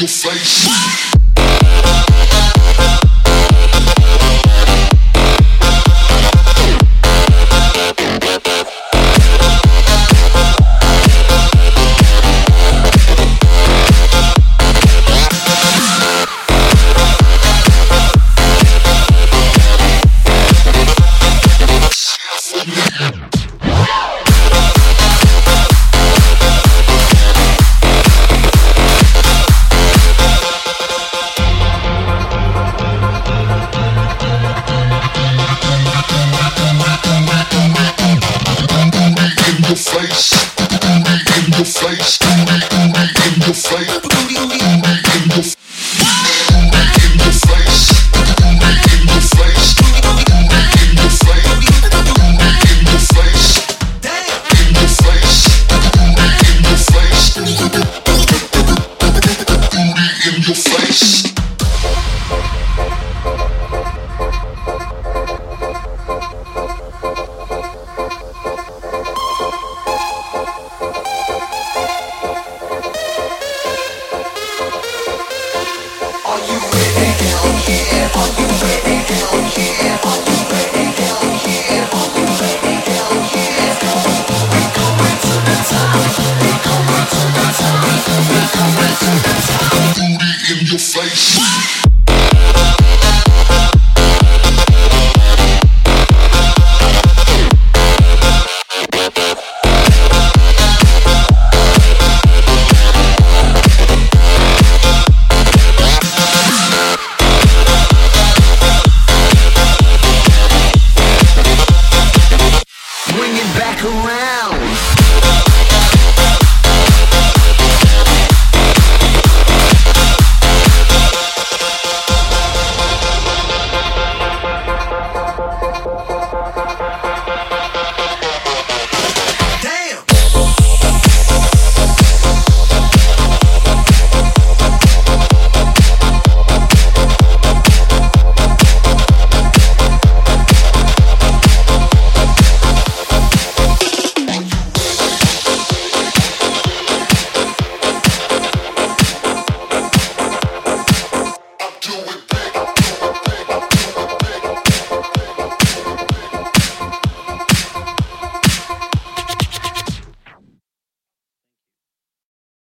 in your face. around.